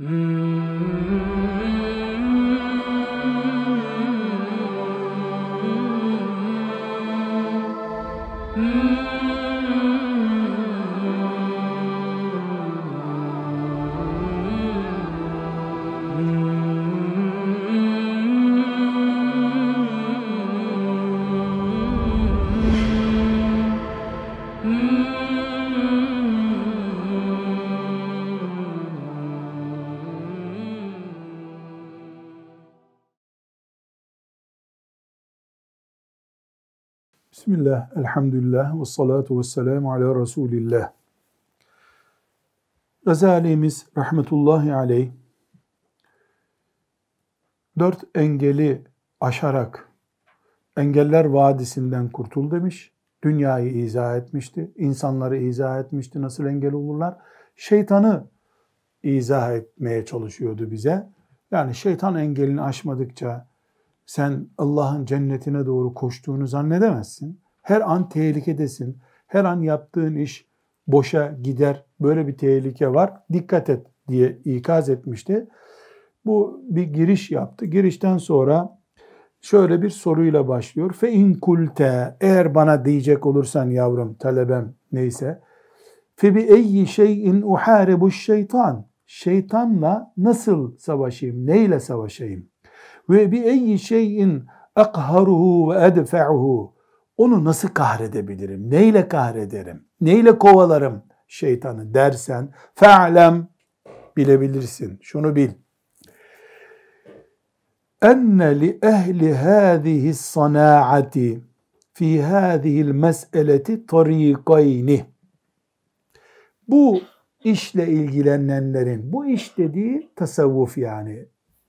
Mm-hmm. Bismillah, elhamdülillah, ve salatu ve selamu ala Resulillah. Gazalimiz rahmetullahi aleyh, dört engeli aşarak engeller vadisinden kurtul demiş, dünyayı izah etmişti, insanları izah etmişti, nasıl engel olurlar? Şeytanı izah etmeye çalışıyordu bize. Yani şeytan engelini aşmadıkça, sen Allah'ın cennetine doğru koştuğunu zannedemezsin. Her an tehlikedesin. Her an yaptığın iş boşa gider. Böyle bir tehlike var. Dikkat et diye ikaz etmişti. Bu bir giriş yaptı. Girişten sonra şöyle bir soruyla başlıyor. Fe in kulte eğer bana diyecek olursan yavrum talebem neyse fe bi eyyi şeyin uharibu şeytan şeytanla nasıl savaşayım neyle savaşayım ve bi eyyi şeyin akharuhu ve edfe'uhu onu nasıl kahredebilirim? Neyle kahrederim? Neyle kovalarım şeytanı dersen fe'lem bilebilirsin. Şunu bil. Enne li ehli hâzihi sana'ati fi hâzihil mes'eleti tarikayni. Bu işle ilgilenenlerin, bu iş dediği tasavvuf yani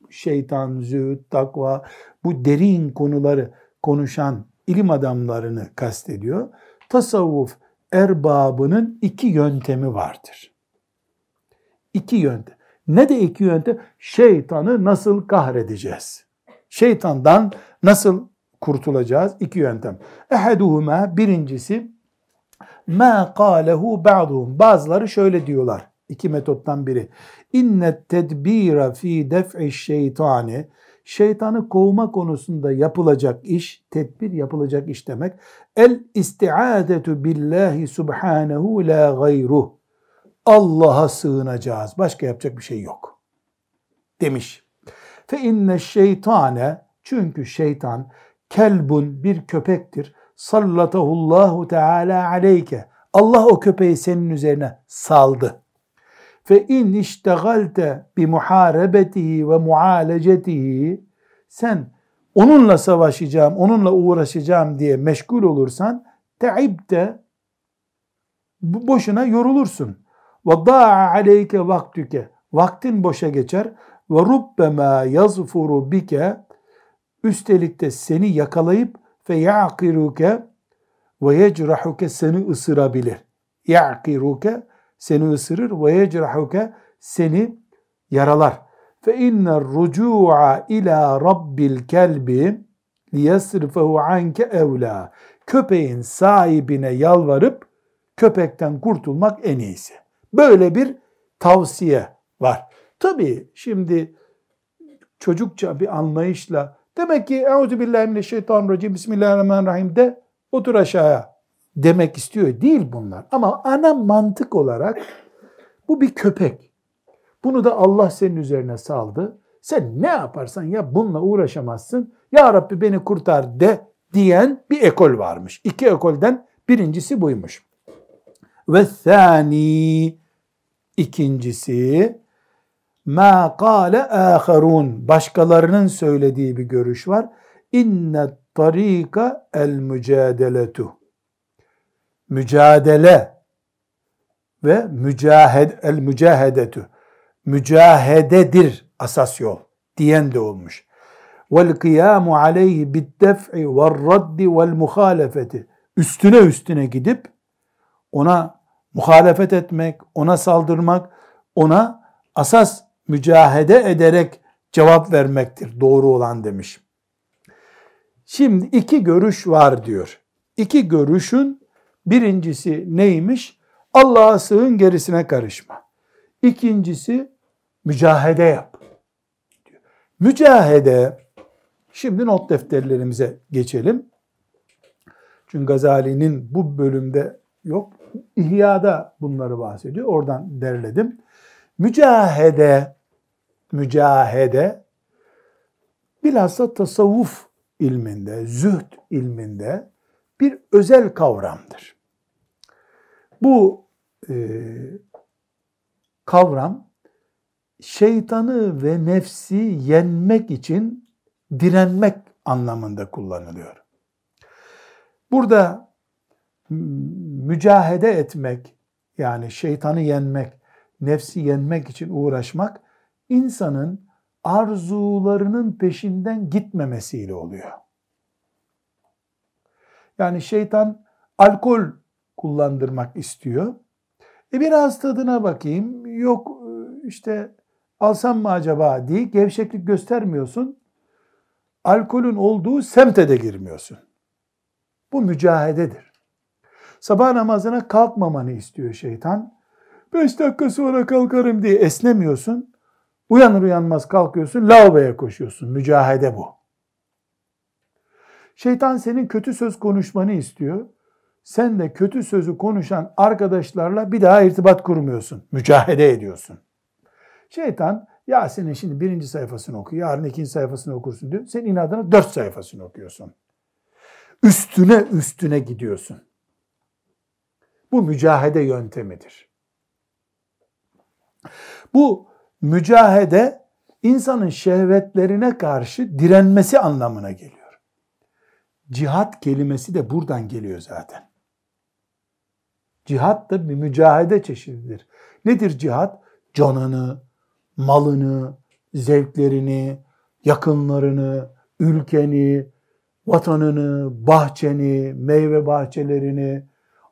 şeytan, zühd, takva bu derin konuları konuşan ilim adamlarını kastediyor. Tasavvuf erbabının iki yöntemi vardır. İki yöntem. Ne de iki yöntem? Şeytanı nasıl kahredeceğiz? Şeytandan nasıl kurtulacağız? İki yöntem. Ehaduhuma birincisi ma kâlehu ba'duhum. Bazıları şöyle diyorlar. İki metottan biri. İnnet tedbira fi def'i şeytani şeytanı kovma konusunda yapılacak iş, tedbir yapılacak iş demek. El istiadetu billahi subhanehu la gayruh. Allah'a sığınacağız. Başka yapacak bir şey yok. Demiş. Fe inne şeytane çünkü şeytan kelbun bir köpektir. Sallatahullahu teala aleyke. Allah o köpeği senin üzerine saldı. Fe in iştegalte bi muharebetihi ve mualecetihi sen onunla savaşacağım, onunla uğraşacağım diye meşgul olursan teibte boşuna yorulursun. Ve da'a aleyke vaktüke vaktin boşa geçer ve rubbema yazfuru bike üstelik de seni yakalayıp fe ya'kiruke ve yecrahuke seni ısırabilir. Ya'kiruke seni ısırır ve yecrahuke seni yaralar. Fe inner rucu'a ila rabbil kelbi liyasrifahu anke evla. Köpeğin sahibine yalvarıp köpekten kurtulmak en iyisi. Böyle bir tavsiye var. Tabii şimdi çocukça bir anlayışla demek ki Euzubillahimineşşeytanirracim Bismillahirrahmanirrahim de otur aşağıya demek istiyor. Değil bunlar. Ama ana mantık olarak bu bir köpek. Bunu da Allah senin üzerine saldı. Sen ne yaparsan ya bununla uğraşamazsın. Ya Rabbi beni kurtar de diyen bir ekol varmış. İki ekolden birincisi buymuş. Ve thani ikincisi ma kâle âherûn başkalarının söylediği bir görüş var. İnne tarika el mücadeletu mücadele ve mücahed el mücahedetu mücahededir asas yol diyen de olmuş. Vel kıyamu aleyhi bid def'i ve raddi vel muhalefeti üstüne üstüne gidip ona muhalefet etmek, ona saldırmak, ona asas mücahede ederek cevap vermektir doğru olan demiş. Şimdi iki görüş var diyor. İki görüşün Birincisi neymiş? Allah'a sığın gerisine karışma. İkincisi Mücahede yap. Diyor. Mücahede, şimdi not defterlerimize geçelim. Çünkü Gazali'nin bu bölümde yok. İhya'da bunları bahsediyor. Oradan derledim. Mücahede, mücahede bilhassa tasavvuf ilminde, zühd ilminde bir özel kavramdır. Bu e, kavram şeytanı ve nefsi yenmek için direnmek anlamında kullanılıyor. Burada mücahede etmek yani şeytanı yenmek, nefsi yenmek için uğraşmak insanın arzularının peşinden gitmemesiyle oluyor. Yani şeytan alkol kullandırmak istiyor. E biraz tadına bakayım. Yok işte alsam mı acaba diye gevşeklik göstermiyorsun. Alkolün olduğu semte de girmiyorsun. Bu mücahededir. Sabah namazına kalkmamanı istiyor şeytan. Beş dakika sonra kalkarım diye esnemiyorsun. Uyanır uyanmaz kalkıyorsun, lavaboya koşuyorsun. Mücahede bu. Şeytan senin kötü söz konuşmanı istiyor. Sen de kötü sözü konuşan arkadaşlarla bir daha irtibat kurmuyorsun. Mücahede ediyorsun. Şeytan Yasin'in şimdi birinci sayfasını oku, yarın ikinci sayfasını okursun diyor. Sen inadına dört sayfasını okuyorsun. Üstüne üstüne gidiyorsun. Bu mücahede yöntemidir. Bu mücahede insanın şehvetlerine karşı direnmesi anlamına geliyor. Cihat kelimesi de buradan geliyor zaten. Cihat da bir mücahede çeşididir. Nedir cihat? Canını, malını, zevklerini, yakınlarını, ülkeni, vatanını, bahçeni, meyve bahçelerini,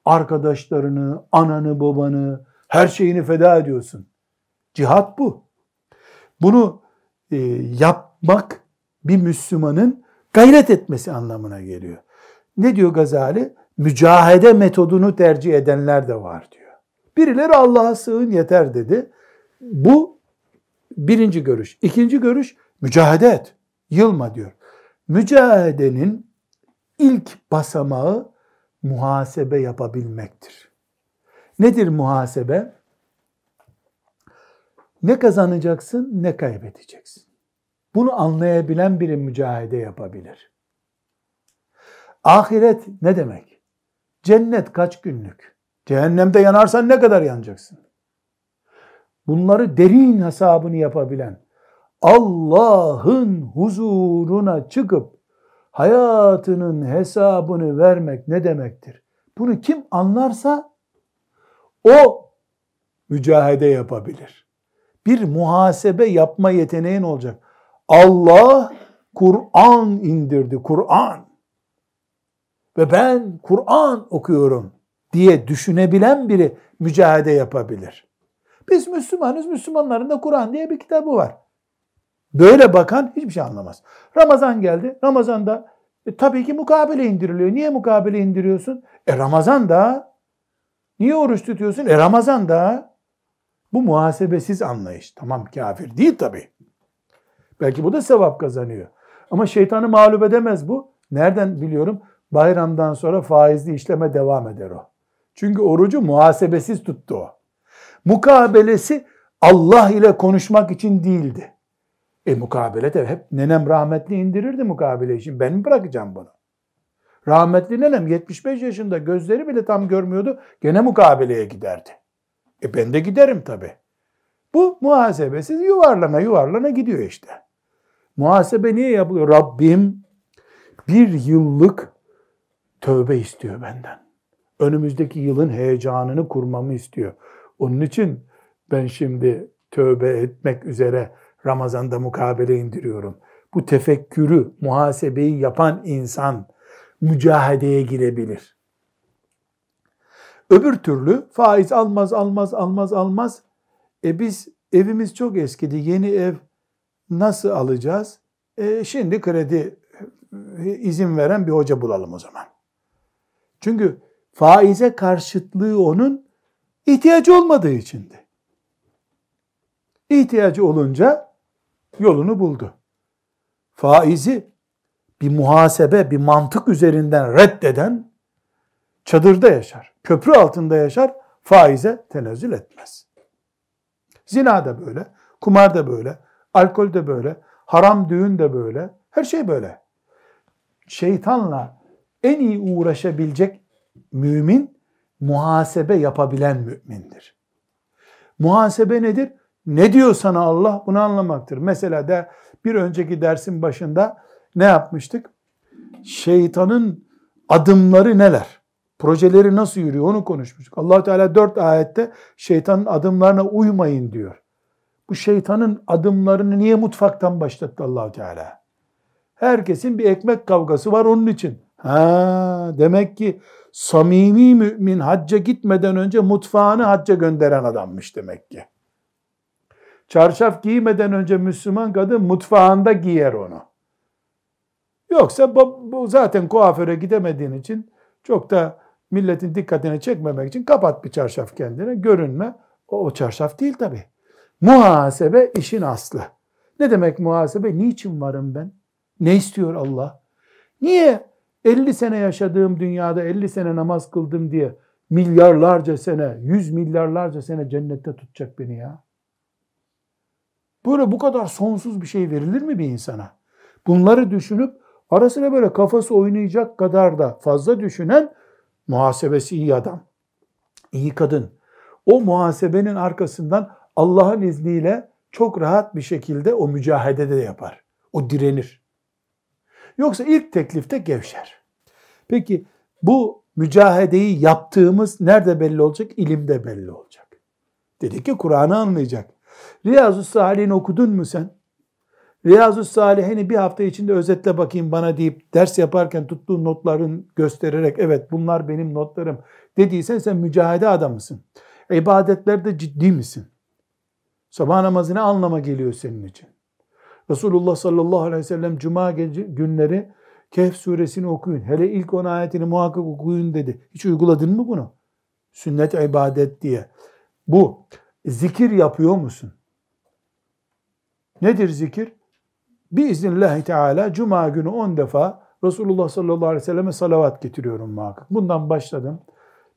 arkadaşlarını, ananı, babanı, her şeyini feda ediyorsun. Cihat bu. Bunu e, yapmak bir Müslümanın gayret etmesi anlamına geliyor. Ne diyor Gazali? Mücahede metodunu tercih edenler de var diyor. Birileri Allah'a sığın yeter dedi. Bu birinci görüş. İkinci görüş mücahede et. Yılma diyor. Mücahedenin ilk basamağı muhasebe yapabilmektir. Nedir muhasebe? Ne kazanacaksın ne kaybedeceksin. Bunu anlayabilen biri mücahede yapabilir. Ahiret ne demek? Cennet kaç günlük? Cehennemde yanarsan ne kadar yanacaksın? Bunları derin hesabını yapabilen, Allah'ın huzuruna çıkıp hayatının hesabını vermek ne demektir? Bunu kim anlarsa o mücahede yapabilir. Bir muhasebe yapma yeteneğin olacak. Allah Kur'an indirdi, Kur'an. Ve ben Kur'an okuyorum diye düşünebilen biri mücahede yapabilir. Biz Müslümanız, Müslümanların da Kur'an diye bir kitabı var. Böyle bakan hiçbir şey anlamaz. Ramazan geldi. Ramazan'da e, tabii ki mukabele indiriliyor. Niye mukabele indiriyorsun? E Ramazan'da. Niye oruç tutuyorsun? E Ramazan'da. Bu muhasebesiz anlayış. Tamam kafir değil tabii. Belki bu da sevap kazanıyor. Ama şeytanı mağlup edemez bu. Nereden biliyorum? Bayramdan sonra faizli işleme devam eder o. Çünkü orucu muhasebesiz tuttu o. Mukabelesi Allah ile konuşmak için değildi. E mukabele de hep nenem rahmetli indirirdi mukabele için. Ben mi bırakacağım bunu? Rahmetli nenem 75 yaşında gözleri bile tam görmüyordu. Gene mukabeleye giderdi. E ben de giderim tabi. Bu muhasebesiz yuvarlana yuvarlana gidiyor işte. Muhasebe niye yapılıyor? Rabbim bir yıllık tövbe istiyor benden. Önümüzdeki yılın heyecanını kurmamı istiyor. Onun için ben şimdi tövbe etmek üzere Ramazan'da mukabele indiriyorum. Bu tefekkürü, muhasebeyi yapan insan mücahedeye girebilir. Öbür türlü faiz almaz, almaz, almaz, almaz. E biz evimiz çok eskidi, yeni ev nasıl alacağız? E şimdi kredi e, izin veren bir hoca bulalım o zaman. Çünkü faize karşıtlığı onun ihtiyacı olmadığı içindi. İhtiyacı olunca yolunu buldu. Faizi bir muhasebe, bir mantık üzerinden reddeden çadırda yaşar. Köprü altında yaşar, faize tenezzül etmez. Zina da böyle, kumar da böyle, alkol de böyle, haram düğün de böyle, her şey böyle. Şeytanla en iyi uğraşabilecek mümin, muhasebe yapabilen mümindir. Muhasebe nedir? Ne diyor sana Allah? Bunu anlamaktır. Mesela de bir önceki dersin başında ne yapmıştık? Şeytanın adımları neler? Projeleri nasıl yürüyor onu konuşmuştuk. allah Teala dört ayette şeytanın adımlarına uymayın diyor. Bu şeytanın adımlarını niye mutfaktan başlattı allah Teala? Herkesin bir ekmek kavgası var onun için. Ha, demek ki samimi mümin hacca gitmeden önce mutfağını hacca gönderen adammış demek ki. Çarşaf giymeden önce Müslüman kadın mutfağında giyer onu. Yoksa bu zaten kuaföre gidemediğin için çok da milletin dikkatini çekmemek için kapat bir çarşaf kendine, görünme. O, o çarşaf değil tabi. Muhasebe işin aslı. Ne demek muhasebe? Niçin varım ben? Ne istiyor Allah? Niye 50 sene yaşadığım dünyada 50 sene namaz kıldım diye milyarlarca sene, yüz milyarlarca sene cennette tutacak beni ya? Böyle bu kadar sonsuz bir şey verilir mi bir insana? Bunları düşünüp arasına böyle kafası oynayacak kadar da fazla düşünen muhasebesi iyi adam, iyi kadın. O muhasebenin arkasından Allah'ın izniyle çok rahat bir şekilde o mücahede de yapar. O direnir. Yoksa ilk teklifte gevşer. Peki bu mücahedeyi yaptığımız nerede belli olacak? İlimde belli olacak. Dedi ki Kur'an'ı anlayacak. Riyazu Salih'in okudun mu sen? Riyazu Salih'ini bir hafta içinde özetle bakayım bana deyip ders yaparken tuttuğun notların göstererek evet bunlar benim notlarım dediysen sen mücahede adamısın. İbadetlerde ciddi misin? Sabah namazına anlama geliyor senin için. Resulullah sallallahu aleyhi ve sellem cuma günleri Kehf suresini okuyun. Hele ilk on ayetini muhakkak okuyun dedi. Hiç uyguladın mı bunu? Sünnet ibadet diye. Bu zikir yapıyor musun? Nedir zikir? Biiznillahü Teala Cuma günü 10 defa Resulullah sallallahu aleyhi ve selleme salavat getiriyorum muhakkak. Bundan başladım.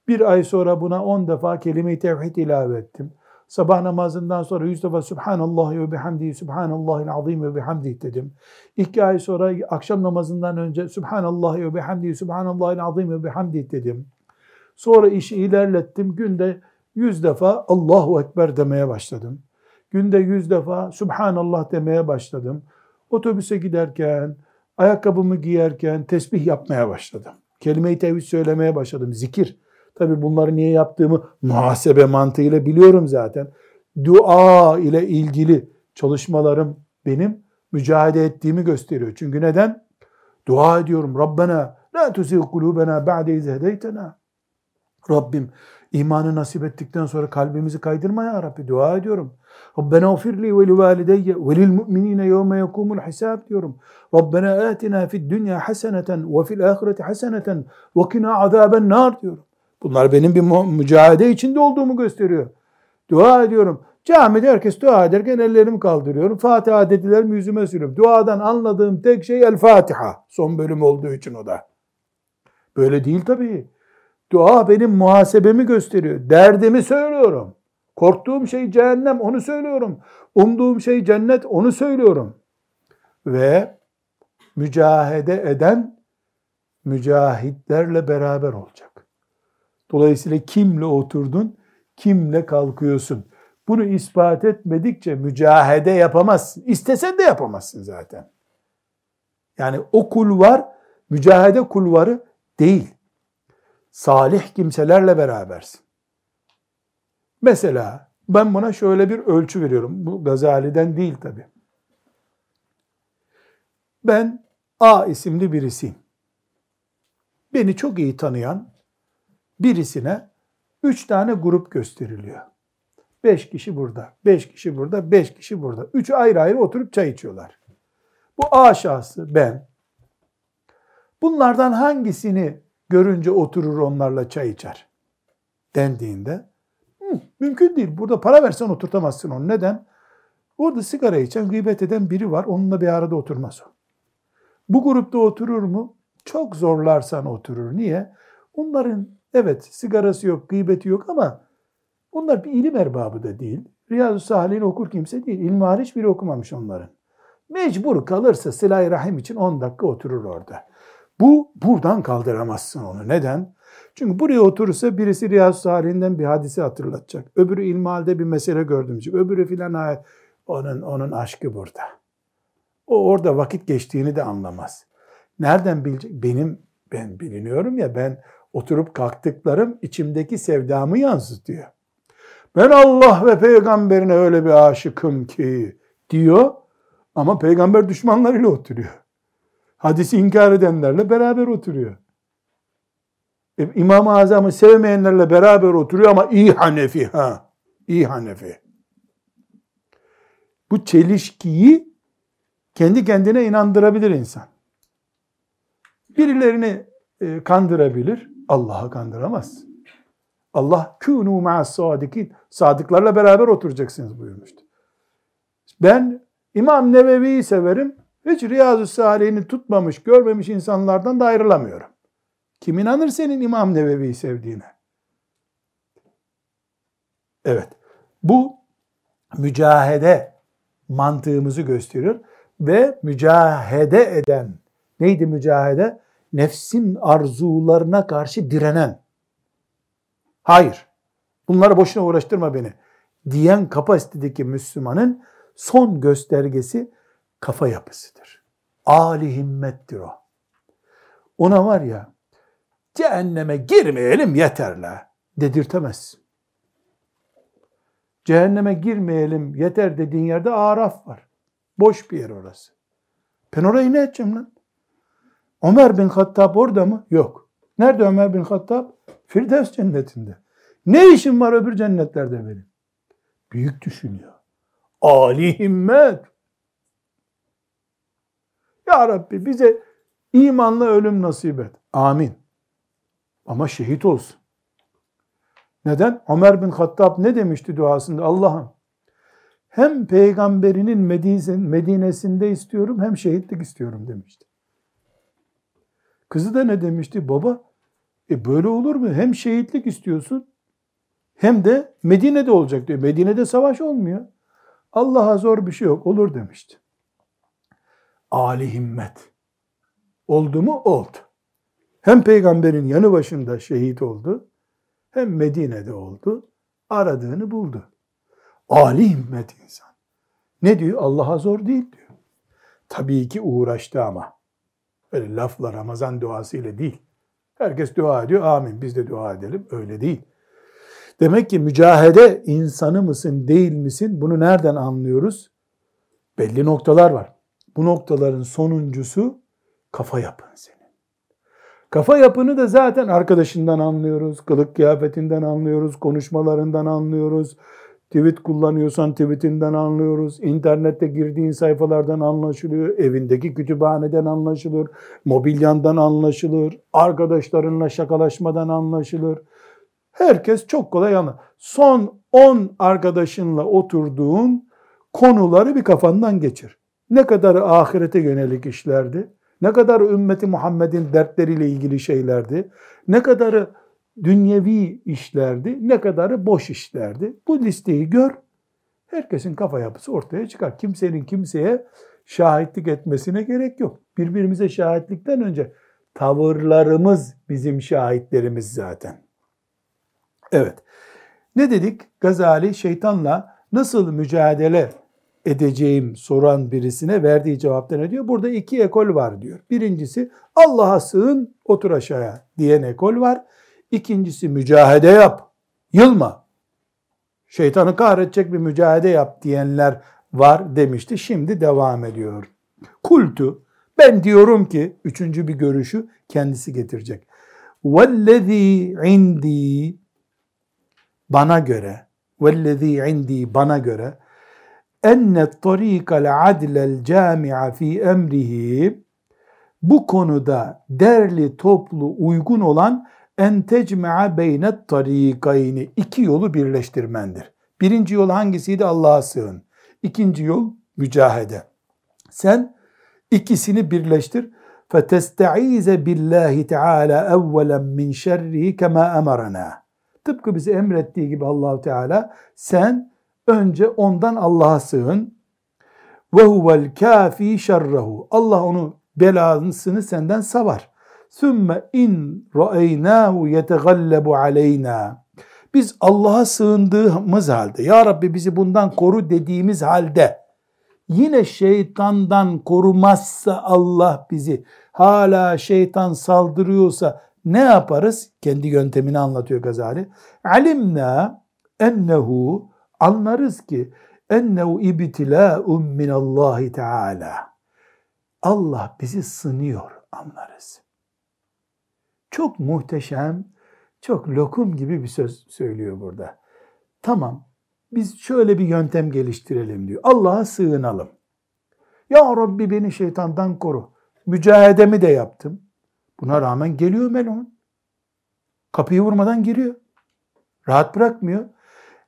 Bir ay sonra buna 10 defa kelime-i tevhid ilave ettim. Sabah namazından sonra yüz defa Subhanallah ve bihamdi, Subhanallahil azim ve bihamdi dedim. İki ay sonra akşam namazından önce Subhanallah ve bihamdi, Subhanallahil azim ve bihamdi dedim. Sonra işi ilerlettim. Günde yüz defa Allahu Ekber demeye başladım. Günde yüz defa Subhanallah demeye başladım. Otobüse giderken, ayakkabımı giyerken tesbih yapmaya başladım. Kelime-i tevhid söylemeye başladım. Zikir. Tabi bunları niye yaptığımı muhasebe mantığıyla biliyorum zaten. Dua ile ilgili çalışmalarım benim mücadele ettiğimi gösteriyor. Çünkü neden? Dua ediyorum. Rabbena la tuzigh kulubena ba'de iz hedeytena. Rabbim imanı nasip ettikten sonra kalbimizi kaydırma ya Rabbi. Dua ediyorum. Rabbena ufirli ve li valideyye ve lil mu'minine yevme yekumul hisab diyorum. Rabbena atina fid dünya haseneten ve fil ahireti haseneten ve kina azaben nar diyorum. Bunlar benim bir mücadele içinde olduğumu gösteriyor. Dua ediyorum. Camide herkes dua ederken ellerimi kaldırıyorum. Fatiha dediler mi yüzüme sürüyorum. Duadan anladığım tek şey El Fatiha. Son bölüm olduğu için o da. Böyle değil tabii. Dua benim muhasebemi gösteriyor. Derdimi söylüyorum. Korktuğum şey cehennem onu söylüyorum. Umduğum şey cennet onu söylüyorum. Ve mücahede eden mücahitlerle beraber olacak. Dolayısıyla kimle oturdun, kimle kalkıyorsun. Bunu ispat etmedikçe mücahede yapamazsın. İstesen de yapamazsın zaten. Yani o kulvar mücahede kulvarı değil. Salih kimselerle berabersin. Mesela ben buna şöyle bir ölçü veriyorum. Bu Gazali'den değil tabi. Ben A isimli birisiyim. Beni çok iyi tanıyan birisine üç tane grup gösteriliyor. Beş kişi burada, beş kişi burada, beş kişi burada. Üçü ayrı ayrı oturup çay içiyorlar. Bu A şahsı ben. Bunlardan hangisini görünce oturur onlarla çay içer dendiğinde Hı, mümkün değil. Burada para versen oturtamazsın onu. Neden? Orada sigara içen, gıybet eden biri var. Onunla bir arada oturmaz o. Bu grupta oturur mu? Çok zorlarsan oturur. Niye? Onların evet sigarası yok, gıybeti yok ama onlar bir ilim erbabı da değil. Riyazu Salih'ini okur kimse değil. İlmi hariç biri okumamış onların. Mecbur kalırsa silah rahim için 10 dakika oturur orada. Bu buradan kaldıramazsın onu. Neden? Çünkü buraya oturursa birisi Riyazu Salih'inden bir hadise hatırlatacak. Öbürü ilmihalde bir mesele gördüm. Öbürü filan onun, onun aşkı burada. O orada vakit geçtiğini de anlamaz. Nereden bilecek? Benim, ben biliniyorum ya ben oturup kalktıklarım içimdeki sevdamı yansıtıyor. Ben Allah ve peygamberine öyle bir aşıkım ki diyor ama peygamber düşmanlarıyla oturuyor. Hadisi inkar edenlerle beraber oturuyor. E, İmam-ı Azam'ı sevmeyenlerle beraber oturuyor ama iyi Hanefi ha. İyi Hanefi. Bu çelişkiyi kendi kendine inandırabilir insan. Birilerini e, kandırabilir, Allah'ı kandıramaz. Allah kûnû ma'as sadikin. Sadıklarla beraber oturacaksınız buyurmuştu. Ben İmam Nevevi'yi severim. Hiç Riyazu Salih'ini tutmamış, görmemiş insanlardan da ayrılamıyorum. Kim inanır senin İmam Nevevi'yi sevdiğine? Evet. Bu mücahede mantığımızı gösteriyor ve mücahede eden neydi mücahede? Nefsin arzularına karşı direnen. Hayır. Bunları boşuna uğraştırma beni. Diyen kapasitedeki Müslümanın son göstergesi kafa yapısıdır. Ali himmettir o. Ona var ya cehenneme girmeyelim yeterle dedirtemezsin. Cehenneme girmeyelim yeter dediğin yerde araf var. Boş bir yer orası. Ben orayı ne edeceğim lan? Ömer bin Hattab orada mı? Yok. Nerede Ömer bin Hattab? Firdevs cennetinde. Ne işim var öbür cennetlerde benim? Büyük düşünüyor. Ali himmet. Ya Rabbi bize imanla ölüm nasip et. Amin. Ama şehit olsun. Neden? Ömer bin Hattab ne demişti duasında? Allah'ım hem peygamberinin Medine'sinde istiyorum hem şehitlik istiyorum demişti. Kızı da ne demişti? Baba e böyle olur mu? Hem şehitlik istiyorsun hem de Medine'de olacak diyor. Medine'de savaş olmuyor. Allah'a zor bir şey yok. Olur demişti. Ali himmet. Oldu mu? Oldu. Hem peygamberin yanı başında şehit oldu, hem Medine'de oldu. Aradığını buldu. Ali himmet insan. Ne diyor? Allah'a zor değil diyor. Tabii ki uğraştı ama. Öyle lafla Ramazan duası ile değil. Herkes dua ediyor. Amin. Biz de dua edelim. Öyle değil. Demek ki mücahede insanı mısın değil misin bunu nereden anlıyoruz? Belli noktalar var. Bu noktaların sonuncusu kafa yapın senin. Kafa yapını da zaten arkadaşından anlıyoruz, kılık kıyafetinden anlıyoruz, konuşmalarından anlıyoruz, Tweet kullanıyorsan tweetinden anlıyoruz. İnternette girdiğin sayfalardan anlaşılıyor. Evindeki kütüphaneden anlaşılır. Mobilyandan anlaşılır. Arkadaşlarınla şakalaşmadan anlaşılır. Herkes çok kolay anlar. Son 10 arkadaşınla oturduğun konuları bir kafandan geçir. Ne kadar ahirete yönelik işlerdi? Ne kadar ümmeti Muhammed'in dertleriyle ilgili şeylerdi? Ne kadarı dünyevi işlerdi, ne kadarı boş işlerdi. Bu listeyi gör, herkesin kafa yapısı ortaya çıkar. Kimsenin kimseye şahitlik etmesine gerek yok. Birbirimize şahitlikten önce tavırlarımız bizim şahitlerimiz zaten. Evet. Ne dedik? Gazali şeytanla nasıl mücadele edeceğim soran birisine verdiği cevapta ne diyor? Burada iki ekol var diyor. Birincisi Allah'a sığın otur aşağıya diyen ekol var. İkincisi mücahede yap. Yılma. Şeytanı kahredecek bir mücahede yap diyenler var demişti. Şimdi devam ediyor. Kultu. Ben diyorum ki üçüncü bir görüşü kendisi getirecek. Vellezî indi bana göre vellezî indi bana göre enne tarikal adlel cami'a fi emrihi bu konuda derli toplu uygun olan en tecme'a beynet tarikayni iki yolu birleştirmendir. Birinci yol hangisiydi? Allah'a sığın. İkinci yol mücahede. Sen ikisini birleştir. فَتَسْتَعِيزَ بِاللّٰهِ تَعَالَى اَوَّلًا مِنْ شَرِّهِ كَمَا اَمَرَنَا Tıpkı bize emrettiği gibi Allahu Teala sen önce ondan Allah'a sığın. Ve huvel kafi şerrehu. Allah onu belasını senden savar. Sümme in ra'eynahu yetegallabu aleyna. Biz Allah'a sığındığımız halde, Ya Rabbi bizi bundan koru dediğimiz halde, yine şeytandan korumazsa Allah bizi, hala şeytan saldırıyorsa ne yaparız? Kendi yöntemini anlatıyor Gazali. Alimna ennehu anlarız ki ennehu ibtilâ'un minallahi teâlâ. Allah bizi sınıyor anlarız. Çok muhteşem, çok lokum gibi bir söz söylüyor burada. Tamam, biz şöyle bir yöntem geliştirelim diyor. Allah'a sığınalım. Ya Rabbi beni şeytandan koru. Mücahedemi de yaptım. Buna rağmen geliyor melun. Kapıyı vurmadan giriyor. Rahat bırakmıyor.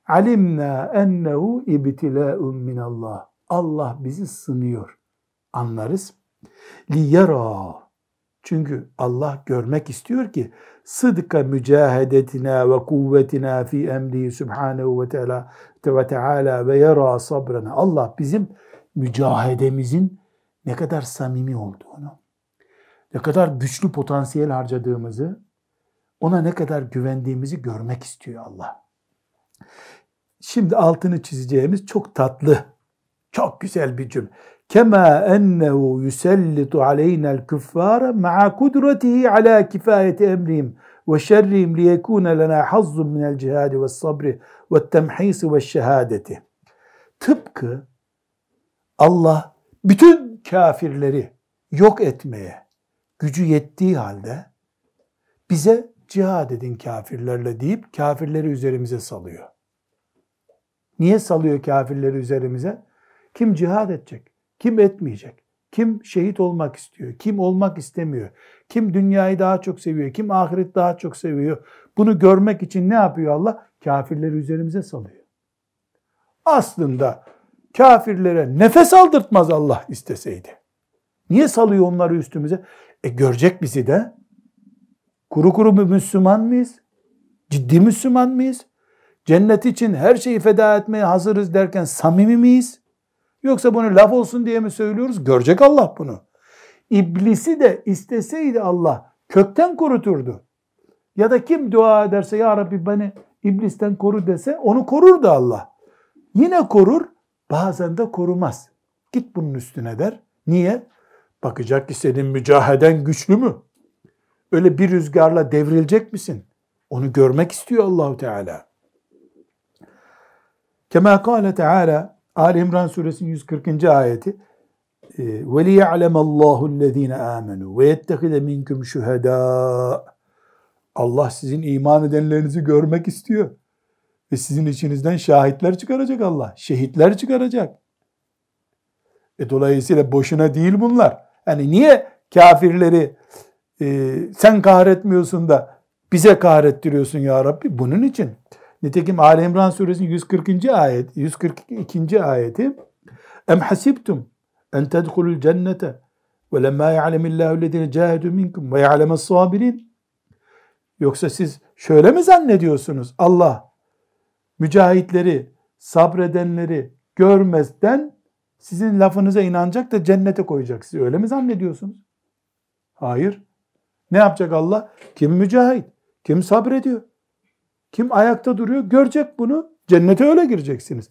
Alimna ennehu ibtilâ'un minallah. Allah bizi sınıyor. Anlarız. Liyara. Çünkü Allah görmek istiyor ki sıdka mücahedetina ve kuvvetina fi emrihi subhanehu ve teala ve teala ve yara sabrana. Allah bizim mücahedemizin ne kadar samimi olduğunu, ne kadar güçlü potansiyel harcadığımızı, ona ne kadar güvendiğimizi görmek istiyor Allah. Şimdi altını çizeceğimiz çok tatlı, çok güzel bir cümle. Kema ennehu yusellitu aleyna'l kuffara ma'a kudretihi ala kifayeti emrihim ve şerrihim liyekune lena hazzun minel cihadi ve sabri ve temhisi ve şehadeti. Tıpkı Allah bütün kafirleri yok etmeye gücü yettiği halde bize cihad edin kafirlerle deyip kafirleri üzerimize salıyor. Niye salıyor kafirleri üzerimize? Kim cihad edecek? Kim etmeyecek? Kim şehit olmak istiyor? Kim olmak istemiyor? Kim dünyayı daha çok seviyor? Kim ahiret daha çok seviyor? Bunu görmek için ne yapıyor Allah? Kafirleri üzerimize salıyor. Aslında kafirlere nefes aldırtmaz Allah isteseydi. Niye salıyor onları üstümüze? E görecek bizi de. Kuru kuru bir Müslüman mıyız? Ciddi Müslüman mıyız? Cennet için her şeyi feda etmeye hazırız derken samimi miyiz? Yoksa bunu laf olsun diye mi söylüyoruz? Görecek Allah bunu. İblisi de isteseydi Allah kökten kuruturdu. Ya da kim dua ederse ya Rabbi beni iblisten koru dese onu korur da Allah. Yine korur bazen de korumaz. Git bunun üstüne der. Niye? Bakacak ki senin mücaheden güçlü mü? Öyle bir rüzgarla devrilecek misin? Onu görmek istiyor Allahu Teala. Kema kâle Teala Ali İmran suresinin 140. ayeti Allahu ellezine amenu ve yettehide minkum şuhada Allah sizin iman edenlerinizi görmek istiyor. Ve sizin içinizden şahitler çıkaracak Allah. Şehitler çıkaracak. E dolayısıyla boşuna değil bunlar. Yani niye kafirleri e, sen kahretmiyorsun da bize kahrettiriyorsun ya Rabbi? Bunun için. Nitekim Ali İmran suresinin 140. ayet, 142. ayeti Em hasibtum en tedhulul cennete ve lemma ya'lemillahu lezine cahedu minkum ve ya'lemes sabirin Yoksa siz şöyle mi zannediyorsunuz? Allah mücahitleri, sabredenleri görmezden sizin lafınıza inanacak da cennete koyacak sizi. Öyle mi zannediyorsunuz? Hayır. Ne yapacak Allah? Kim mücahit? Kim sabrediyor? Kim ayakta duruyor? Görecek bunu. Cennete öyle gireceksiniz.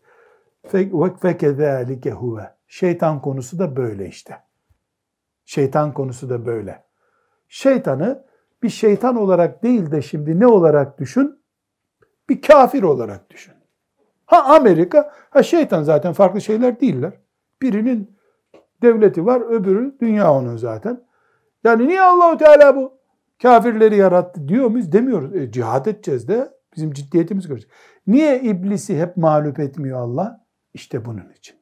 فَكَذَٰلِكَ هُوَ Şeytan konusu da böyle işte. Şeytan konusu da böyle. Şeytanı bir şeytan olarak değil de şimdi ne olarak düşün? Bir kafir olarak düşün. Ha Amerika, ha şeytan zaten farklı şeyler değiller. Birinin devleti var, öbürü dünya onun zaten. Yani niye Allahu Teala bu kafirleri yarattı diyor muyuz? Demiyoruz. E, cihad edeceğiz de bizim ciddiyetimiz görecek. Niye iblisi hep mağlup etmiyor Allah? İşte bunun için.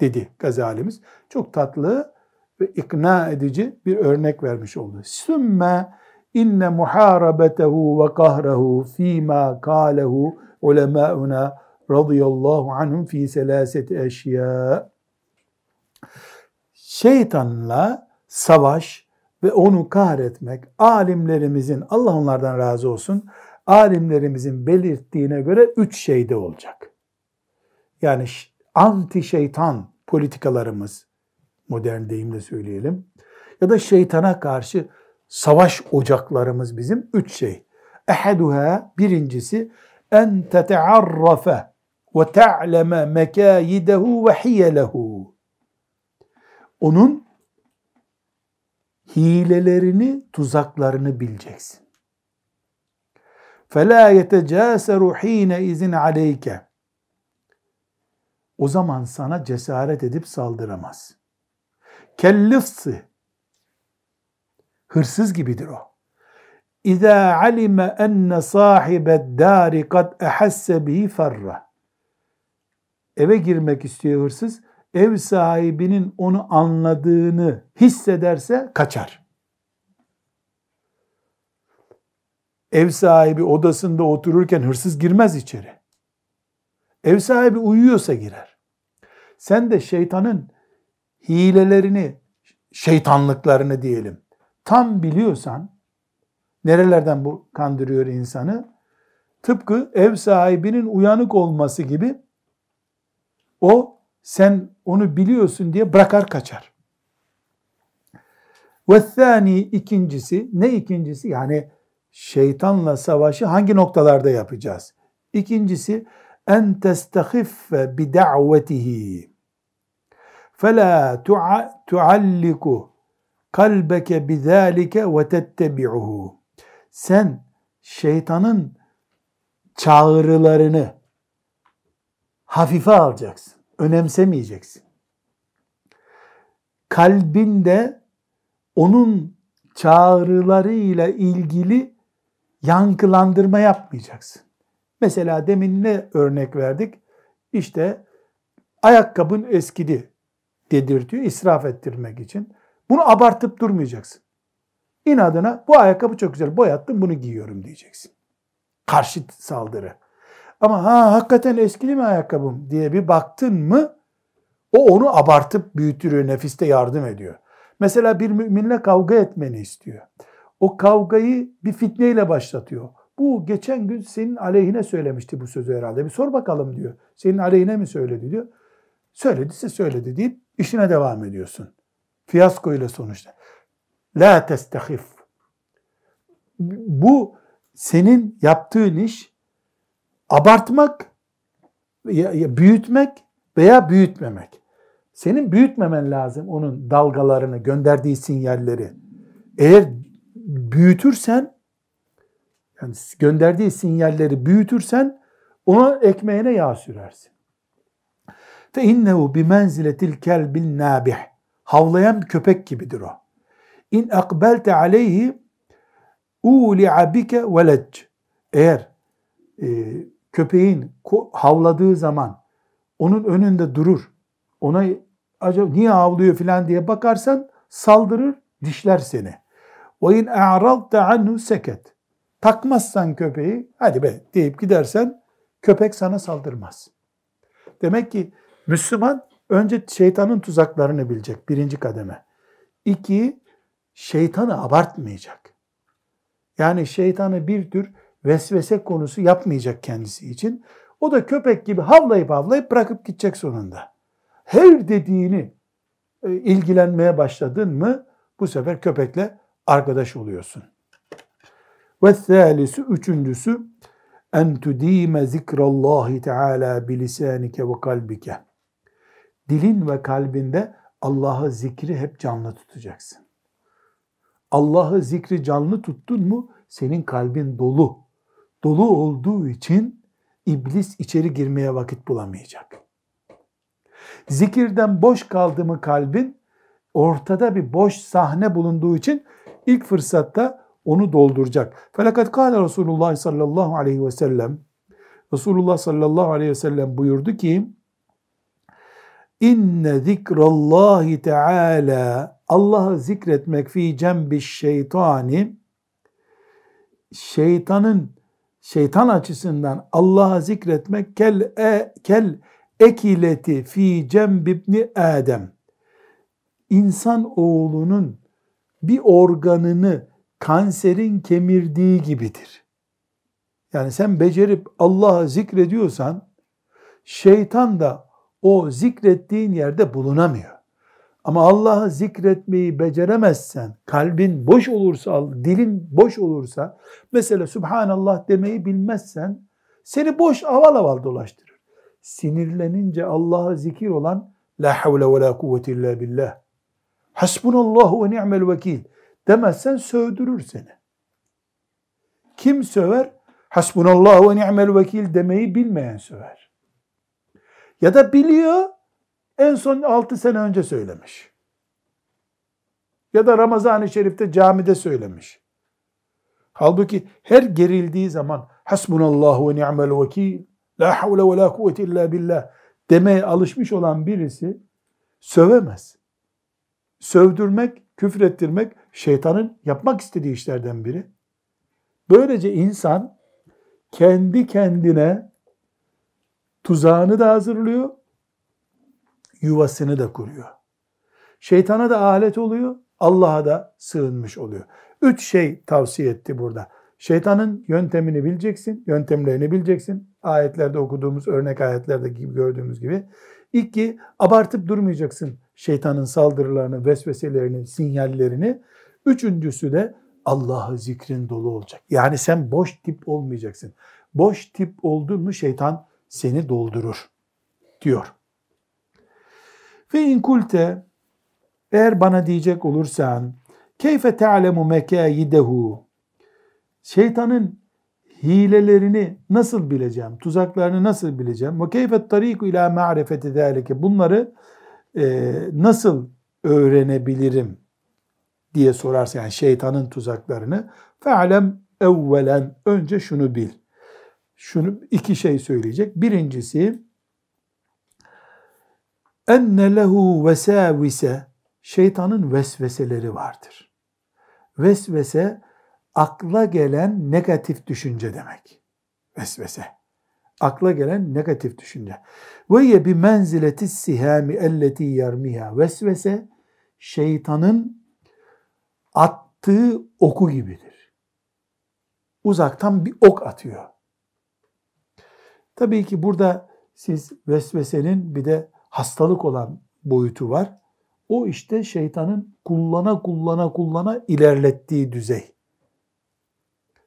Dedi Gazalimiz. Çok tatlı ve ikna edici bir örnek vermiş oldu. Sümme inne muharabetehu ve kahrehu fîmâ kâlehu ulemâuna radıyallahu anhum fi selaseti eşya. Şeytanla savaş ve onu kahretmek alimlerimizin Allah onlardan razı olsun alimlerimizin belirttiğine göre üç şeyde olacak. Yani anti şeytan politikalarımız modern deyimle söyleyelim ya da şeytana karşı savaş ocaklarımız bizim üç şey. Ehaduha birincisi en tetearrafe ve te'leme mekâyidehu ve hiyelehu. Onun hilelerini, tuzaklarını bileceksin. فَلَا يَتَجَاسَرُ ح۪ينَ izin aleyke. O zaman sana cesaret edip saldıramaz. Kellifsi. Hırsız gibidir o. İza alime enne sahibed dari kad ehasse bihi ferra. Eve girmek istiyor hırsız. Ev sahibinin onu anladığını hissederse kaçar. Ev sahibi odasında otururken hırsız girmez içeri. Ev sahibi uyuyorsa girer. Sen de şeytanın hilelerini, şeytanlıklarını diyelim tam biliyorsan nerelerden bu kandırıyor insanı? Tıpkı ev sahibinin uyanık olması gibi o sen onu biliyorsun diye bırakar kaçar. Ve ikincisi ne ikincisi yani şeytanla savaşı hangi noktalarda yapacağız? İkincisi en testahiffe bi da'vetihi fela tualliku kalbeke bizalike ve tettebi'uhu. Sen şeytanın çağrılarını hafife alacaksın. Önemsemeyeceksin. Kalbinde onun çağrılarıyla ilgili yankılandırma yapmayacaksın. Mesela demin ne örnek verdik? İşte ayakkabın eskidi dedirtiyor israf ettirmek için. Bunu abartıp durmayacaksın. İnadına bu ayakkabı çok güzel boyattım bunu giyiyorum diyeceksin. Karşıt saldırı. Ama ha hakikaten eskili mi ayakkabım diye bir baktın mı o onu abartıp büyütürüyor, nefiste yardım ediyor. Mesela bir müminle kavga etmeni istiyor. O kavgayı bir fitneyle başlatıyor. Bu geçen gün senin aleyhine söylemişti bu sözü herhalde. Bir sor bakalım diyor. Senin aleyhine mi söyledi diyor. Söylediyse söyledi deyip işine devam ediyorsun. Fiyasko ile sonuçta. La testahif. Bu senin yaptığın iş abartmak, büyütmek veya büyütmemek. Senin büyütmemen lazım onun dalgalarını, gönderdiği sinyalleri. Eğer büyütürsen, yani gönderdiği sinyalleri büyütürsen, ona ekmeğine yağ sürersin. Fe innehu bi menziletil kelbil nabih. Havlayan köpek gibidir o. İn akbelte aleyhi uli'a bike velec. Eğer e, köpeğin havladığı zaman onun önünde durur, ona acaba niye havlıyor filan diye bakarsan saldırır, dişler seni. İn a'radta anhu seket. Takmazsan köpeği, hadi be deyip gidersen köpek sana saldırmaz. Demek ki Müslüman önce şeytanın tuzaklarını bilecek birinci kademe. İki, şeytanı abartmayacak. Yani şeytanı bir tür vesvese konusu yapmayacak kendisi için. O da köpek gibi havlayıp havlayıp bırakıp gidecek sonunda. Her dediğini e, ilgilenmeye başladın mı bu sefer köpekle arkadaş oluyorsun. Ve thalisu üçüncüsü en tudime zikrallahi teala bilisanike ve kalbike. Dilin ve kalbinde Allah'ı zikri hep canlı tutacaksın. Allah'ı zikri canlı tuttun mu senin kalbin dolu. Dolu olduğu için iblis içeri girmeye vakit bulamayacak. Zikirden boş kaldı mı kalbin ortada bir boş sahne bulunduğu için ilk fırsatta onu dolduracak. Felakat kâle Resulullah sallallahu aleyhi ve sellem Resulullah sallallahu aleyhi ve sellem buyurdu ki İnne zikrallahi teala Allah'ı zikretmek fi cembi şeytani şeytanın şeytan açısından Allah'a zikretmek kel, e, kel ekileti fi cembibni Adem. İnsan oğlunun bir organını kanserin kemirdiği gibidir. Yani sen becerip Allah'ı zikrediyorsan şeytan da o zikrettiğin yerde bulunamıyor. Ama Allah'ı zikretmeyi beceremezsen, kalbin boş olursa, dilin boş olursa, mesela Subhanallah demeyi bilmezsen, seni boş aval aval dolaştırır. Sinirlenince Allah'a zikir olan, La havle ve la kuvvete illa billah. Hasbunallahu ve ni'mel vekil. Demezsen sövdürür seni. Kim söver? Hasbunallahu ve ni'mel vekil demeyi bilmeyen söver. Ya da biliyor, en son 6 sene önce söylemiş. Ya da Ramazan-ı Şerif'te camide söylemiş. Halbuki her gerildiği zaman hasbunallahu ve ni'mel vekil la havle ve la kuvvete illa billah demeye alışmış olan birisi sövemez. Sövdürmek, küfrettirmek şeytanın yapmak istediği işlerden biri. Böylece insan kendi kendine tuzağını da hazırlıyor, yuvasını da kuruyor. Şeytana da alet oluyor, Allah'a da sığınmış oluyor. Üç şey tavsiye etti burada. Şeytanın yöntemini bileceksin, yöntemlerini bileceksin. Ayetlerde okuduğumuz örnek ayetlerde gibi gördüğümüz gibi. İki, abartıp durmayacaksın şeytanın saldırılarını, vesveselerini, sinyallerini. Üçüncüsü de Allah'ı zikrin dolu olacak. Yani sen boş tip olmayacaksın. Boş tip oldun mu şeytan seni doldurur diyor. Ve in kulte eğer bana diyecek olursan keyfe te'alemu mekâyidehu şeytanın hilelerini nasıl bileceğim, tuzaklarını nasıl bileceğim? Ve keyfet tariku ila ma'rifeti zâlike bunları e, nasıl öğrenebilirim diye sorarsa yani şeytanın tuzaklarını fe'alem evvelen önce şunu bil. Şunu iki şey söyleyecek. Birincisi enne lehu vesavise şeytanın vesveseleri vardır. Vesvese akla gelen negatif düşünce demek. Vesvese. Akla gelen negatif düşünce. Ve ye bi menzileti sihami elleti yarmiha. Vesvese şeytanın attığı oku gibidir. Uzaktan bir ok atıyor. Tabii ki burada siz vesvesenin bir de hastalık olan boyutu var. O işte şeytanın kullana kullana kullana ilerlettiği düzey.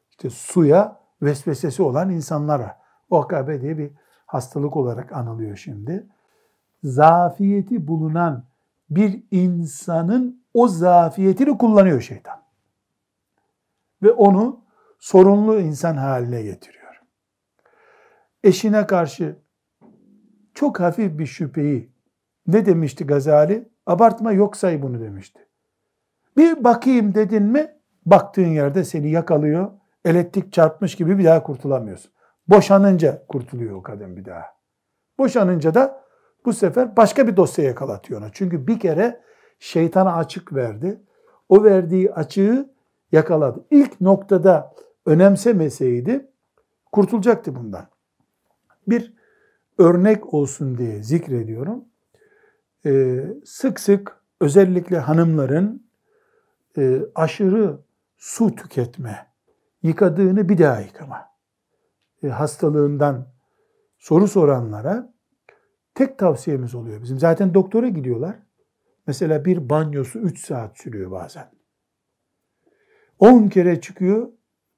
İşte suya vesvesesi olan insanlara. OKB diye bir hastalık olarak anılıyor şimdi. Zafiyeti bulunan bir insanın o zafiyetini kullanıyor şeytan. Ve onu sorunlu insan haline getiriyor. Eşine karşı çok hafif bir şüpheyi ne demişti Gazali? Abartma yok say bunu demişti. Bir bakayım dedin mi baktığın yerde seni yakalıyor. Elektrik çarpmış gibi bir daha kurtulamıyorsun. Boşanınca kurtuluyor o kadın bir daha. Boşanınca da bu sefer başka bir dosya yakalatıyor ona. Çünkü bir kere şeytana açık verdi. O verdiği açığı yakaladı. İlk noktada önemsemeseydi kurtulacaktı bundan. Bir örnek olsun diye zikrediyorum. Ee, sık sık özellikle hanımların e, aşırı su tüketme, yıkadığını bir daha yıkama hastalığından soru soranlara tek tavsiyemiz oluyor bizim. Zaten doktora gidiyorlar. Mesela bir banyosu 3 saat sürüyor bazen. 10 kere çıkıyor,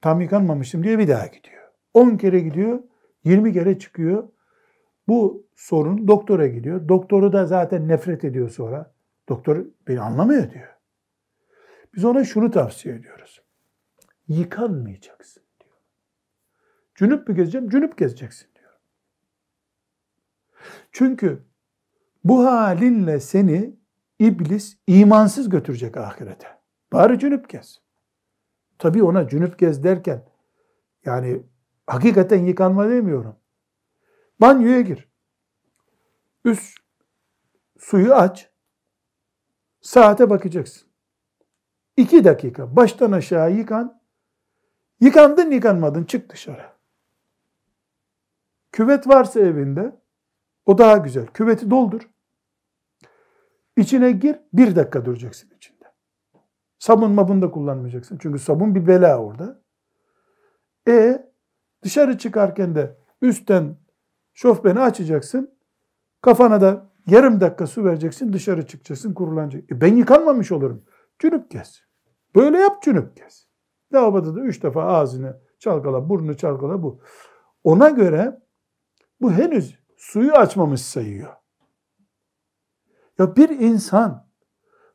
tam yıkanmamıştım diye bir daha gidiyor. 10 kere gidiyor, 20 kere çıkıyor. Bu sorun doktora gidiyor. Doktoru da zaten nefret ediyor sonra. Doktor beni anlamıyor diyor. Biz ona şunu tavsiye ediyoruz. Yıkanmayacaksın. Cünüp mü gezeceğim? Cünüp gezeceksin diyor. Çünkü bu halinle seni iblis imansız götürecek ahirete. Bari cünüp gez. Tabii ona cünüp gez derken yani hakikaten yıkanma demiyorum. Banyoya gir. Üst suyu aç. Saate bakacaksın. İki dakika baştan aşağı yıkan. Yıkandın yıkanmadın çık dışarı. Küvet varsa evinde o daha güzel. Küveti doldur. İçine gir, bir dakika duracaksın içinde. Sabun mabun da kullanmayacaksın. Çünkü sabun bir bela orada. E dışarı çıkarken de üstten şofbeni açacaksın. Kafana da yarım dakika su vereceksin. Dışarı çıkacaksın kurulanacak. E ben yıkanmamış olurum. Cünüp gez. Böyle yap cünüp gez. Lavaboda da üç defa ağzını çalkala, burnu çalkala bu. Ona göre bu henüz suyu açmamış sayıyor. Ya bir insan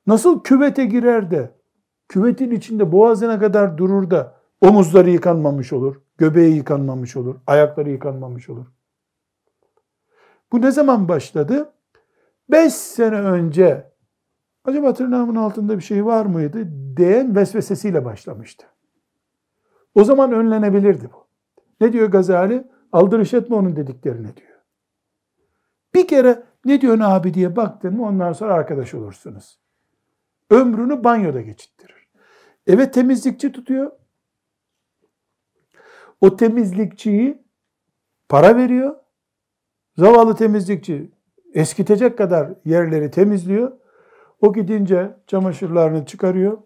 nasıl küvete girer de küvetin içinde boğazına kadar durur da omuzları yıkanmamış olur, göbeği yıkanmamış olur, ayakları yıkanmamış olur. Bu ne zaman başladı? Beş sene önce acaba tırnağımın altında bir şey var mıydı diyen vesvesesiyle başlamıştı. O zaman önlenebilirdi bu. Ne diyor Gazali? Aldırış etme onun dediklerine diyor. Bir kere ne diyorsun abi diye baktın mı ondan sonra arkadaş olursunuz. Ömrünü banyoda geçittirir. Eve temizlikçi tutuyor. O temizlikçiyi para veriyor. Zavallı temizlikçi eskitecek kadar yerleri temizliyor. O gidince çamaşırlarını çıkarıyor.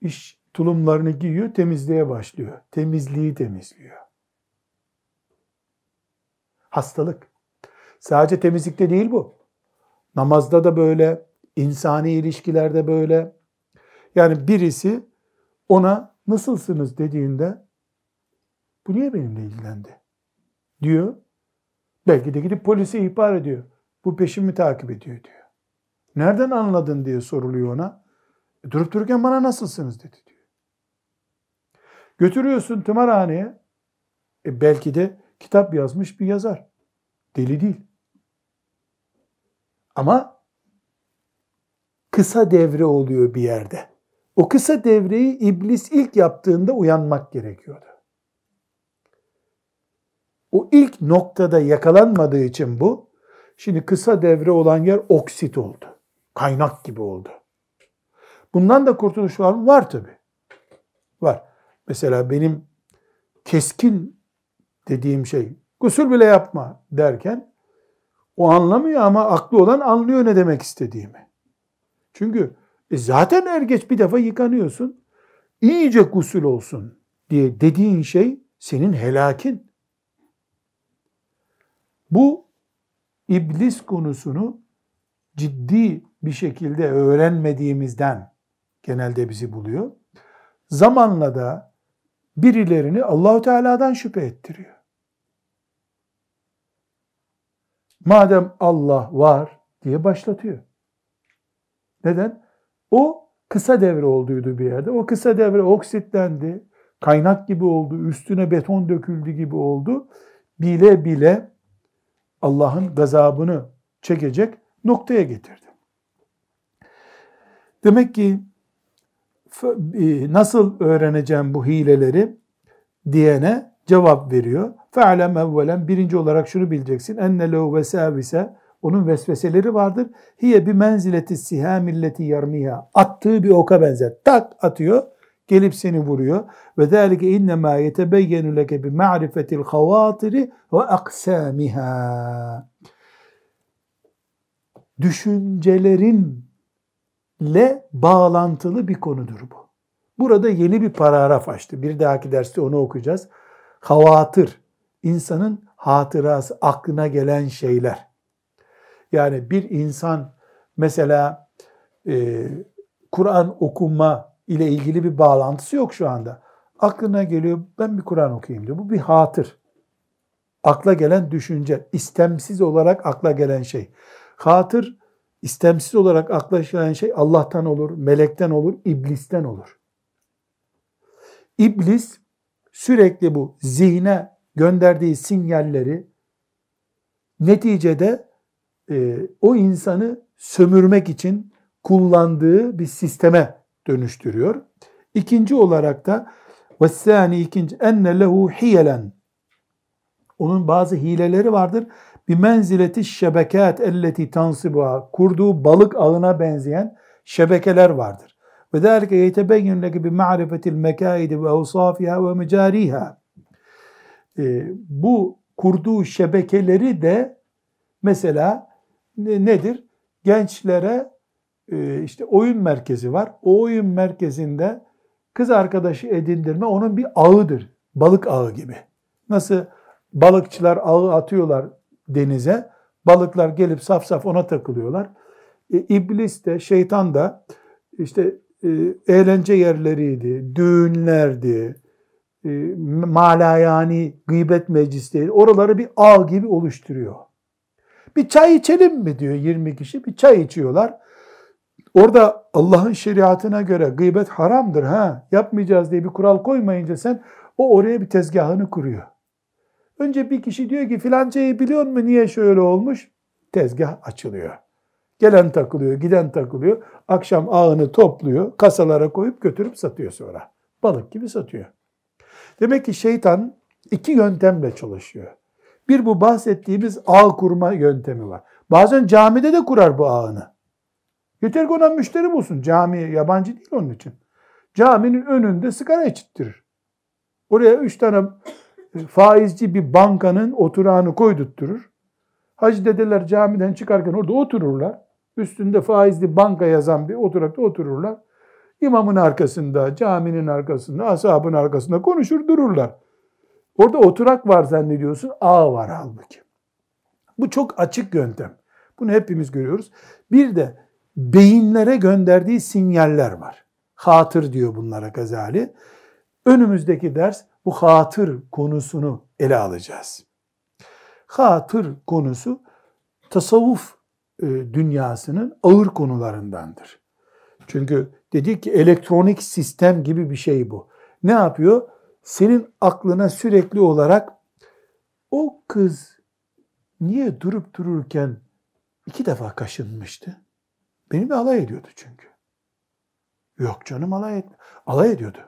İş tulumlarını giyiyor, temizliğe başlıyor. Temizliği temizliyor. Hastalık. Sadece temizlikte değil bu. Namazda da böyle, insani ilişkilerde böyle. Yani birisi ona nasılsınız dediğinde bu niye benimle ilgilendi? Diyor. Belki de gidip polise ihbar ediyor. Bu peşimi takip ediyor diyor. Nereden anladın diye soruluyor ona. E, durup dururken bana nasılsınız dedi diyor. Götürüyorsun tımarhaneye. E belki de kitap yazmış bir yazar. Deli değil. Ama kısa devre oluyor bir yerde. O kısa devreyi iblis ilk yaptığında uyanmak gerekiyordu. O ilk noktada yakalanmadığı için bu, şimdi kısa devre olan yer oksit oldu. Kaynak gibi oldu. Bundan da kurtuluş var mı? Var tabi. Var. Mesela benim keskin dediğim şey, gusül bile yapma derken o anlamıyor ama aklı olan anlıyor ne demek istediğimi. Çünkü e zaten er geç bir defa yıkanıyorsun. İyice gusül olsun diye dediğin şey senin helakin. Bu iblis konusunu ciddi bir şekilde öğrenmediğimizden genelde bizi buluyor. Zamanla da birilerini Allahu Teala'dan şüphe ettiriyor. Madem Allah var diye başlatıyor. Neden? O kısa devre olduydu bir yerde. O kısa devre oksitlendi. Kaynak gibi oldu. Üstüne beton döküldü gibi oldu. Bile bile Allah'ın gazabını çekecek noktaya getirdi. Demek ki e, nasıl öğreneceğim bu hileleri diyene cevap veriyor. Fe'lem evvelen birinci olarak şunu bileceksin. Enne lehu vesavise onun vesveseleri vardır. Hiye bir menzileti sihamilleti yarmiha. Attığı bir oka benzer. Tak atıyor. Gelip seni vuruyor. Ve zâlike innemâ yetebeyyenu leke bi ma'rifetil havâtiri ve aksâmiha. Düşüncelerinle bağlantılı bir konudur bu. Burada yeni bir paragraf açtı. Bir dahaki derste onu okuyacağız. Havatır, insanın hatırası, aklına gelen şeyler. Yani bir insan mesela e, Kur'an okuma ile ilgili bir bağlantısı yok şu anda. Aklına geliyor ben bir Kur'an okuyayım diyor. Bu bir hatır. Akla gelen düşünce, istemsiz olarak akla gelen şey. Hatır, istemsiz olarak akla gelen şey Allah'tan olur, melekten olur, iblisten olur. İblis sürekli bu zihne gönderdiği sinyalleri neticede e, o insanı sömürmek için kullandığı bir sisteme dönüştürüyor. İkinci olarak da vessani ikinci enne lehu hiyelen onun bazı hileleri vardır. Bir menzileti şebekat elleti tansibuha kurduğu balık ağına benzeyen şebekeler vardır. Ve zâlike yetebeyyün leke bi ma'rifetil mekâidi ve evsâfiha ve mecâriha. Bu kurduğu şebekeleri de mesela nedir? Gençlere e, işte oyun merkezi var. O oyun merkezinde kız arkadaşı edindirme onun bir ağıdır. Balık ağı gibi. Nasıl balıkçılar ağı atıyorlar denize. Balıklar gelip saf saf ona takılıyorlar. E, iblis de şeytan da işte eğlence yerleriydi, düğünlerdi, e, malayani gıybet meclisleri oraları bir ağ gibi oluşturuyor. Bir çay içelim mi diyor 20 kişi. Bir çay içiyorlar. Orada Allah'ın şeriatına göre gıybet haramdır ha yapmayacağız diye bir kural koymayınca sen o oraya bir tezgahını kuruyor. Önce bir kişi diyor ki filancayı biliyor mu niye şöyle olmuş? Tezgah açılıyor. Gelen takılıyor, giden takılıyor. Akşam ağını topluyor, kasalara koyup götürüp satıyor sonra. Balık gibi satıyor. Demek ki şeytan iki yöntemle çalışıyor. Bir bu bahsettiğimiz ağ kurma yöntemi var. Bazen camide de kurar bu ağını. Yeter ki ona müşteri bulsun. Cami yabancı değil onun için. Caminin önünde sigara içittirir. Oraya üç tane faizci bir bankanın oturağını koydurtturur. Hacı dedeler camiden çıkarken orada otururlar. Üstünde faizli banka yazan bir oturakta otururlar. İmamın arkasında, caminin arkasında, ashabın arkasında konuşur dururlar. Orada oturak var zannediyorsun, ağ var halbuki. Bu çok açık yöntem. Bunu hepimiz görüyoruz. Bir de beyinlere gönderdiği sinyaller var. Hatır diyor bunlara Gazali. Önümüzdeki ders bu hatır konusunu ele alacağız. Hatır konusu tasavvuf dünyasının ağır konularındandır. Çünkü dedik ki elektronik sistem gibi bir şey bu. Ne yapıyor? Senin aklına sürekli olarak o kız niye durup dururken iki defa kaşınmıştı? Benimle alay ediyordu çünkü. Yok canım alay etme. Alay ediyordu.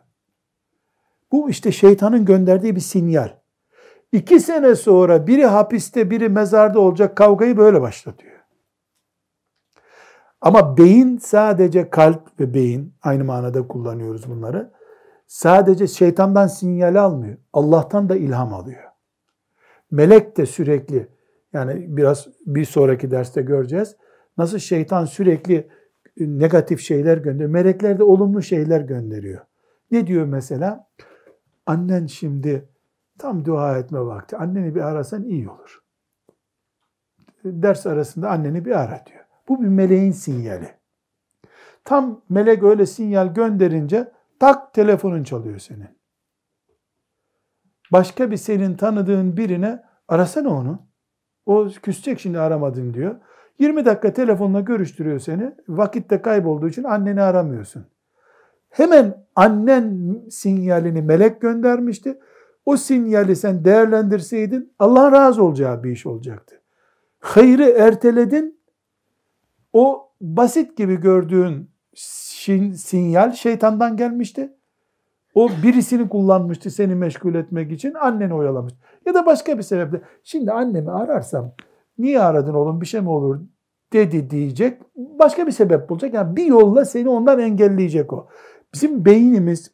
Bu işte şeytanın gönderdiği bir sinyal. İki sene sonra biri hapiste biri mezarda olacak kavgayı böyle başlatıyor. Ama beyin sadece kalp ve beyin aynı manada kullanıyoruz bunları. Sadece şeytandan sinyal almıyor. Allah'tan da ilham alıyor. Melek de sürekli yani biraz bir sonraki derste göreceğiz. Nasıl şeytan sürekli negatif şeyler gönderiyor. Melekler de olumlu şeyler gönderiyor. Ne diyor mesela? Annen şimdi tam dua etme vakti. Anneni bir arasan iyi olur. Ders arasında anneni bir ara diyor. Bu bir meleğin sinyali. Tam melek öyle sinyal gönderince tak telefonun çalıyor senin. Başka bir senin tanıdığın birine arasana onu. O küsecek şimdi aramadın diyor. 20 dakika telefonla görüştürüyor seni. Vakitte kaybolduğu için anneni aramıyorsun. Hemen annen sinyalini melek göndermişti. O sinyali sen değerlendirseydin Allah razı olacağı bir iş olacaktı. Hayrı erteledin. O basit gibi gördüğün sinyal şeytandan gelmişti. O birisini kullanmıştı seni meşgul etmek için anneni oyalamış. Ya da başka bir sebeple. Şimdi annemi ararsam niye aradın oğlum bir şey mi olur dedi diyecek. Başka bir sebep bulacak. Yani bir yolla seni ondan engelleyecek o. Bizim beynimiz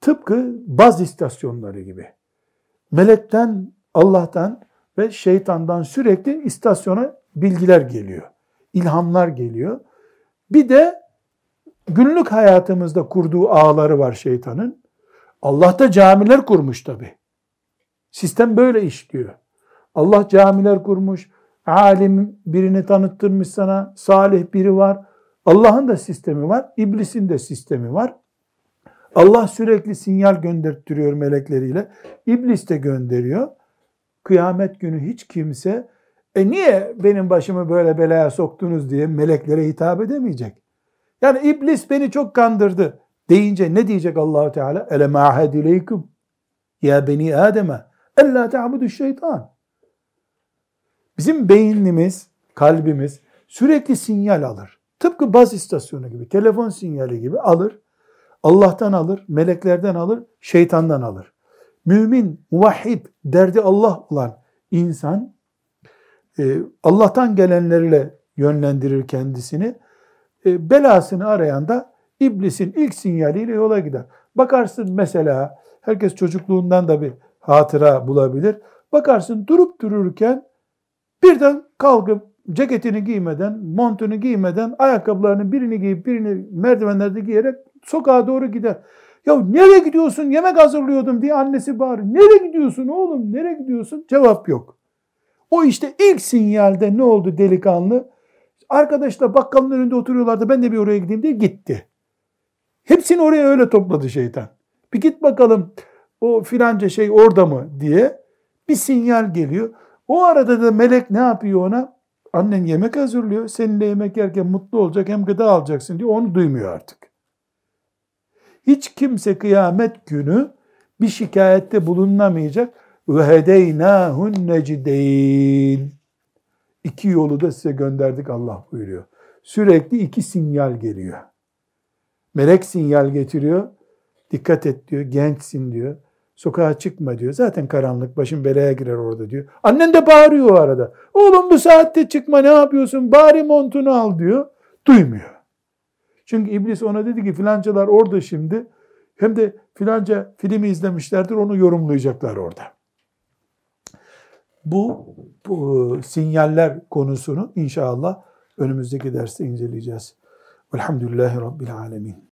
tıpkı baz istasyonları gibi. Melekten, Allah'tan ve şeytandan sürekli istasyona bilgiler geliyor. İlhamlar geliyor. Bir de günlük hayatımızda kurduğu ağları var şeytanın. Allah da camiler kurmuş tabi. Sistem böyle işliyor. Allah camiler kurmuş, alim birini tanıttırmış sana, salih biri var. Allah'ın da sistemi var, iblisin de sistemi var. Allah sürekli sinyal gönderttiriyor melekleriyle. İblis de gönderiyor. Kıyamet günü hiç kimse e niye benim başımı böyle belaya soktunuz diye meleklere hitap edemeyecek. Yani iblis beni çok kandırdı deyince ne diyecek Allahu Teala? Ele ahad ileykum ya beni Adem'e ella ta'budu şeytan. Bizim beynimiz, kalbimiz sürekli sinyal alır. Tıpkı baz istasyonu gibi, telefon sinyali gibi alır. Allah'tan alır, meleklerden alır, şeytandan alır. Mümin, muvahhid, derdi Allah olan insan Allah'tan gelenlerle yönlendirir kendisini. E, belasını arayan da iblisin ilk sinyaliyle yola gider. Bakarsın mesela herkes çocukluğundan da bir hatıra bulabilir. Bakarsın durup dururken birden kalkıp ceketini giymeden, montunu giymeden, ayakkabılarını birini giyip birini merdivenlerde giyerek sokağa doğru gider. Ya nereye gidiyorsun? Yemek hazırlıyordum diye annesi bağırıyor. Nereye gidiyorsun oğlum? Nereye gidiyorsun? Cevap yok. O işte ilk sinyalde ne oldu delikanlı? Arkadaşlar bakkalın önünde oturuyorlardı ben de bir oraya gideyim diye gitti. Hepsini oraya öyle topladı şeytan. Bir git bakalım o filanca şey orada mı diye bir sinyal geliyor. O arada da melek ne yapıyor ona? Annen yemek hazırlıyor. Seninle yemek yerken mutlu olacak hem gıda alacaksın diyor. Onu duymuyor artık. Hiç kimse kıyamet günü bir şikayette bulunamayacak. Ve hedeynâhun necdeyn. İki yolu da size gönderdik Allah buyuruyor. Sürekli iki sinyal geliyor. Melek sinyal getiriyor. Dikkat et diyor. Gençsin diyor. Sokağa çıkma diyor. Zaten karanlık başın belaya girer orada diyor. Annen de bağırıyor o arada. Oğlum bu saatte çıkma ne yapıyorsun? Bari montunu al diyor. Duymuyor. Çünkü iblis ona dedi ki filancalar orada şimdi. Hem de filanca filmi izlemişlerdir onu yorumlayacaklar orada. Bu, bu sinyaller konusunu inşallah önümüzdeki derste inceleyeceğiz. Velhamdülillahi Rabbil Alemin.